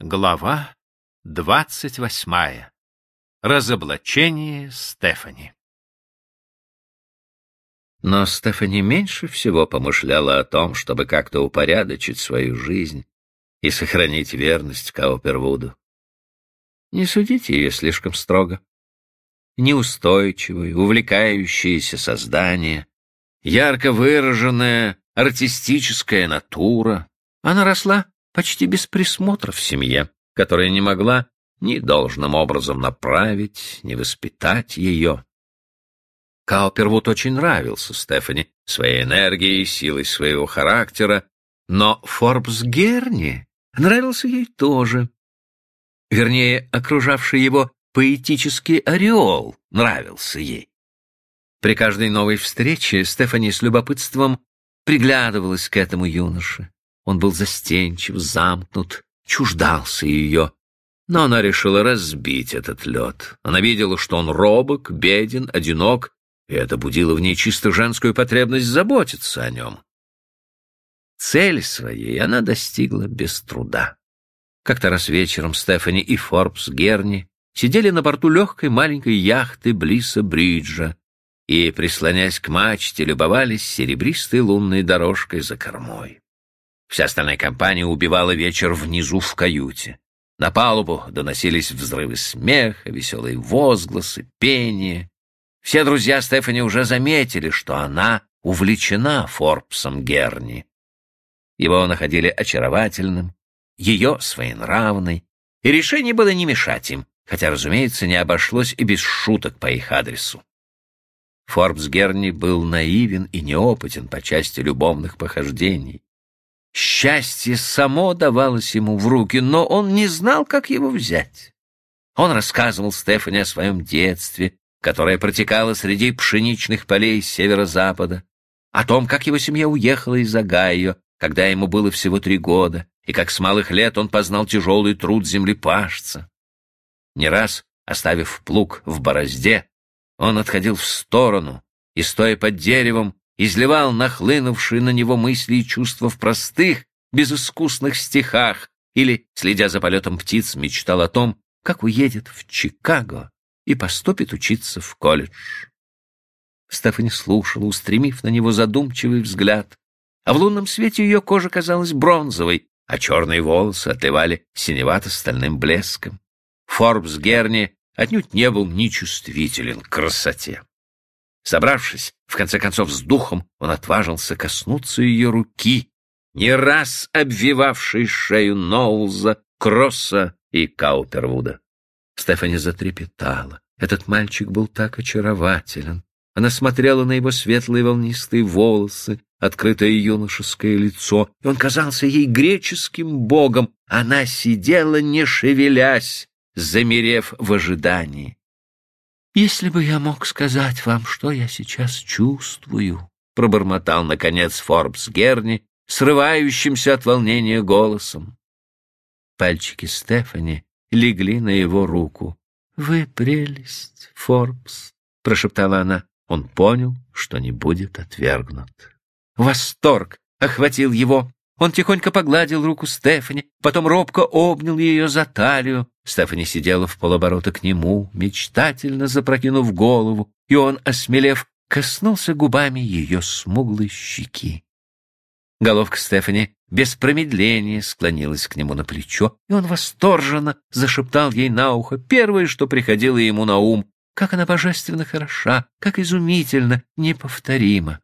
Глава двадцать восьмая. Разоблачение Стефани. Но Стефани меньше всего помышляла о том, чтобы как-то упорядочить свою жизнь и сохранить верность Каупервуду. Не судите ее слишком строго. Неустойчивое, увлекающееся создание, ярко выраженная артистическая натура. Она росла почти без присмотра в семье, которая не могла ни должным образом направить, ни воспитать ее. Каупервуд очень нравился Стефани своей энергией, силой своего характера, но Форбс Герни нравился ей тоже. Вернее, окружавший его поэтический ореол нравился ей. При каждой новой встрече Стефани с любопытством приглядывалась к этому юноше. Он был застенчив, замкнут, чуждался ее. Но она решила разбить этот лед. Она видела, что он робок, беден, одинок, и это будило в ней чисто женскую потребность заботиться о нем. Цель своей она достигла без труда. Как-то раз вечером Стефани и Форбс Герни сидели на борту легкой маленькой яхты Блиса Бриджа и, прислонясь к мачте, любовались серебристой лунной дорожкой за кормой. Вся остальная компания убивала вечер внизу в каюте. На палубу доносились взрывы смеха, веселые возгласы, пение. Все друзья Стефани уже заметили, что она увлечена Форбсом Герни. Его находили очаровательным, ее своенравной, и решение было не мешать им, хотя, разумеется, не обошлось и без шуток по их адресу. Форбс Герни был наивен и неопытен по части любовных похождений. Счастье само давалось ему в руки, но он не знал, как его взять. Он рассказывал Стефани о своем детстве, которое протекало среди пшеничных полей северо-запада, о том, как его семья уехала из Огайо, когда ему было всего три года, и как с малых лет он познал тяжелый труд землепашца. Не раз, оставив плуг в борозде, он отходил в сторону и, стоя под деревом, изливал нахлынувшие на него мысли и чувства в простых, безыскусных стихах или, следя за полетом птиц, мечтал о том, как уедет в Чикаго и поступит учиться в колледж. Стефани слушала, устремив на него задумчивый взгляд, а в лунном свете ее кожа казалась бронзовой, а черные волосы отливали синевато-стальным блеском. Форбс Герни отнюдь не был нечувствителен к красоте. Собравшись, в конце концов, с духом, он отважился коснуться ее руки, не раз обвивавшей шею Ноулза, Кросса и Каупервуда. Стефани затрепетала. Этот мальчик был так очарователен. Она смотрела на его светлые волнистые волосы, открытое юношеское лицо, и он казался ей греческим богом. Она сидела, не шевелясь, замерев в ожидании. «Если бы я мог сказать вам, что я сейчас чувствую», — пробормотал, наконец, Форбс Герни, срывающимся от волнения голосом. Пальчики Стефани легли на его руку. «Вы прелесть, Форбс», — прошептала она. Он понял, что не будет отвергнут. Восторг охватил его. Он тихонько погладил руку Стефани, потом робко обнял ее за талию. Стефани сидела в полоборота к нему, мечтательно запрокинув голову, и он, осмелев, коснулся губами ее смуглой щеки. Головка Стефани без промедления склонилась к нему на плечо, и он восторженно зашептал ей на ухо первое, что приходило ему на ум, как она божественно хороша, как изумительно, неповторима.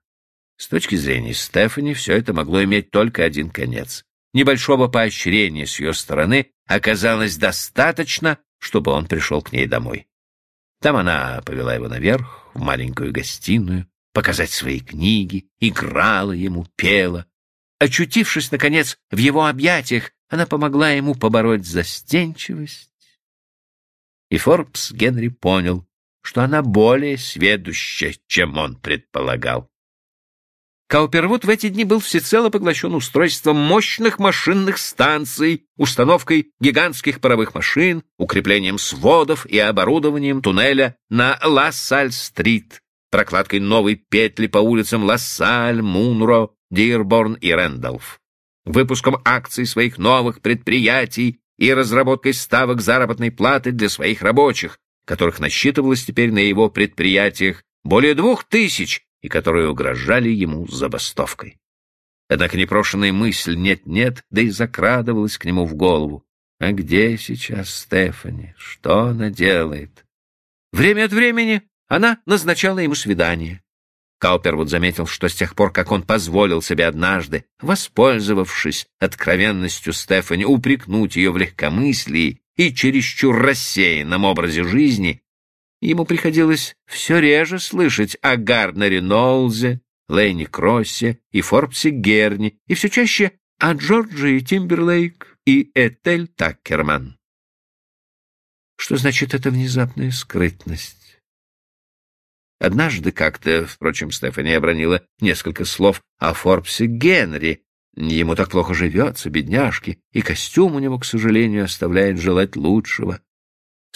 С точки зрения Стефани все это могло иметь только один конец. Небольшого поощрения с ее стороны оказалось достаточно, чтобы он пришел к ней домой. Там она повела его наверх, в маленькую гостиную, показать свои книги, играла ему, пела. Очутившись, наконец, в его объятиях, она помогла ему побороть застенчивость. И Форбс Генри понял, что она более сведуща, чем он предполагал. Каупервуд в эти дни был всецело поглощен устройством мощных машинных станций, установкой гигантских паровых машин, укреплением сводов и оборудованием туннеля на Лассаль-стрит, прокладкой новой петли по улицам Лассаль, Мунро, Дирборн и Рэндалф, выпуском акций своих новых предприятий и разработкой ставок заработной платы для своих рабочих, которых насчитывалось теперь на его предприятиях более двух тысяч и которые угрожали ему забастовкой. Однако непрошенная мысль «нет-нет», да и закрадывалась к нему в голову. А где сейчас Стефани? Что она делает? Время от времени она назначала ему свидание. Каупервуд заметил, что с тех пор, как он позволил себе однажды, воспользовавшись откровенностью Стефани, упрекнуть ее в легкомыслии и чересчур рассеянном образе жизни, ему приходилось все реже слышать о Гарднере Ноулзе, Лейни Кроссе и Форбсе Герни, и все чаще о Джорджии Тимберлейк и Этель Таккерман. Что значит эта внезапная скрытность? Однажды как-то, впрочем, Стефани обронила несколько слов о Форбсе Генри. Ему так плохо живется, бедняжки, и костюм у него, к сожалению, оставляет желать лучшего.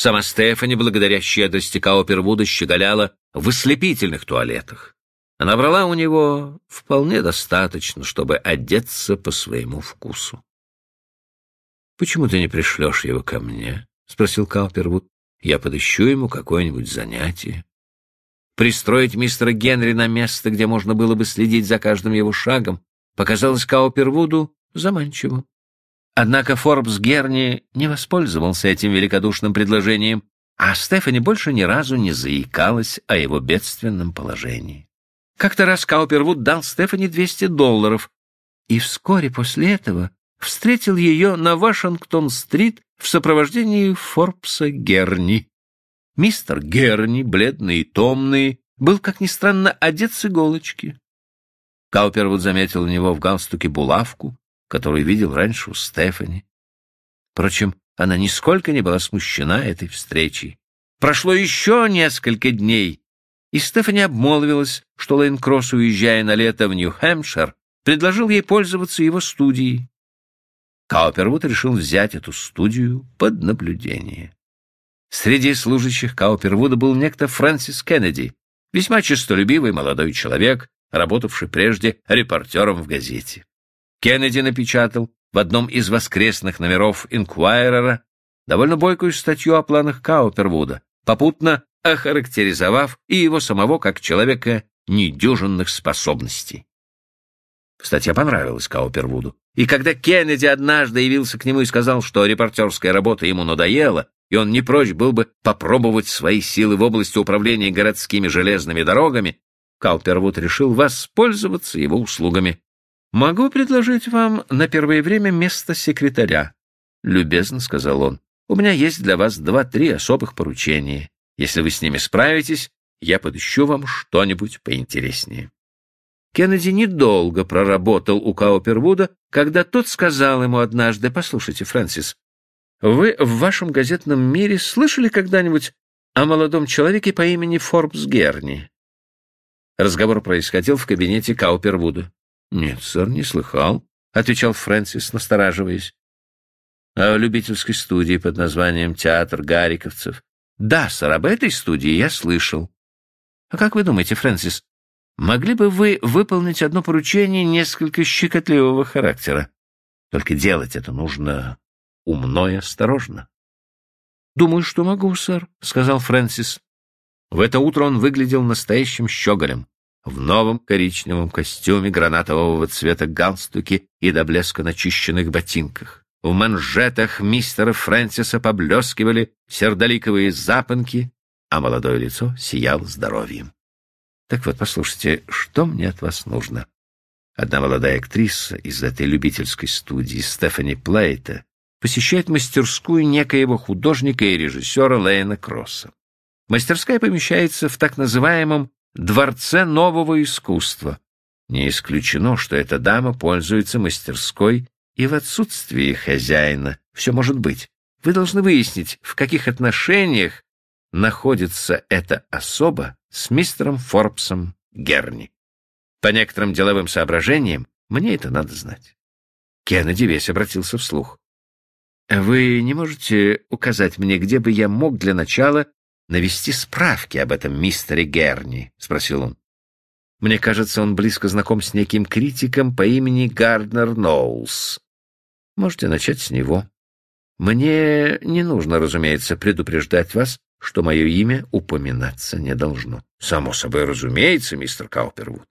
Сама Стефани, благодаря щедрости Каупервуда, щеголяла в ослепительных туалетах. Она брала у него вполне достаточно, чтобы одеться по своему вкусу. — Почему ты не пришлешь его ко мне? — спросил Каупервуд. — Я подыщу ему какое-нибудь занятие. Пристроить мистера Генри на место, где можно было бы следить за каждым его шагом, показалось Каупервуду заманчивым. Однако Форбс Герни не воспользовался этим великодушным предложением, а Стефани больше ни разу не заикалась о его бедственном положении. Как-то раз Каупервуд дал Стефани 200 долларов, и вскоре после этого встретил ее на Вашингтон-стрит в сопровождении Форбса Герни. Мистер Герни, бледный и томный, был, как ни странно, одет с иголочки. Каупервуд заметил у него в галстуке булавку, которую видел раньше у Стефани. Впрочем, она нисколько не была смущена этой встречей. Прошло еще несколько дней, и Стефани обмолвилась, что Лейн Кросс, уезжая на лето в Нью-Хэмпшир, предложил ей пользоваться его студией. Каупервуд решил взять эту студию под наблюдение. Среди служащих Каупервуда был некто Фрэнсис Кеннеди, весьма честолюбивый молодой человек, работавший прежде репортером в газете. Кеннеди напечатал в одном из воскресных номеров «Инквайрера» довольно бойкую статью о планах Каупервуда, попутно охарактеризовав и его самого как человека недюжинных способностей. Статья понравилась Каупервуду, и когда Кеннеди однажды явился к нему и сказал, что репортерская работа ему надоела, и он не прочь был бы попробовать свои силы в области управления городскими железными дорогами, Каупервуд решил воспользоваться его услугами. «Могу предложить вам на первое время место секретаря», — любезно сказал он. «У меня есть для вас два-три особых поручения. Если вы с ними справитесь, я подыщу вам что-нибудь поинтереснее. Кеннеди недолго проработал у Каупервуда, когда тот сказал ему однажды, «Послушайте, Фрэнсис, вы в вашем газетном мире слышали когда-нибудь о молодом человеке по имени Форбс Герни?» Разговор происходил в кабинете Каупервуда. «Нет, сэр, не слыхал», — отвечал Фрэнсис, настораживаясь. «О любительской студии под названием «Театр Гариковцев» Да, сэр, об этой студии я слышал. А как вы думаете, Фрэнсис, могли бы вы выполнить одно поручение несколько щекотливого характера? Только делать это нужно умно и осторожно. «Думаю, что могу, сэр», — сказал Фрэнсис. В это утро он выглядел настоящим щеголем, в новом коричневом костюме гранатового цвета галстуке и до блеска начищенных ботинках. В манжетах мистера Фрэнсиса поблескивали сердоликовые запонки, а молодое лицо сияло здоровьем. Так вот, послушайте, что мне от вас нужно? Одна молодая актриса из этой любительской студии, Стефани Плейта, посещает мастерскую некоего художника и режиссера Лейна Кросса. Мастерская помещается в так называемом «дворце нового искусства». Не исключено, что эта дама пользуется мастерской и в отсутствии хозяина. Все может быть. Вы должны выяснить, в каких отношениях находится эта особа с мистером Форбсом Герни. По некоторым деловым соображениям мне это надо знать. Кеннеди весь обратился вслух. «Вы не можете указать мне, где бы я мог для начала навести справки об этом мистере Герни?» — спросил он. «Мне кажется, он близко знаком с неким критиком по имени Гарднер Ноулс. Можете начать с него. Мне не нужно, разумеется, предупреждать вас, что мое имя упоминаться не должно. Само собой разумеется, мистер Каупервуд.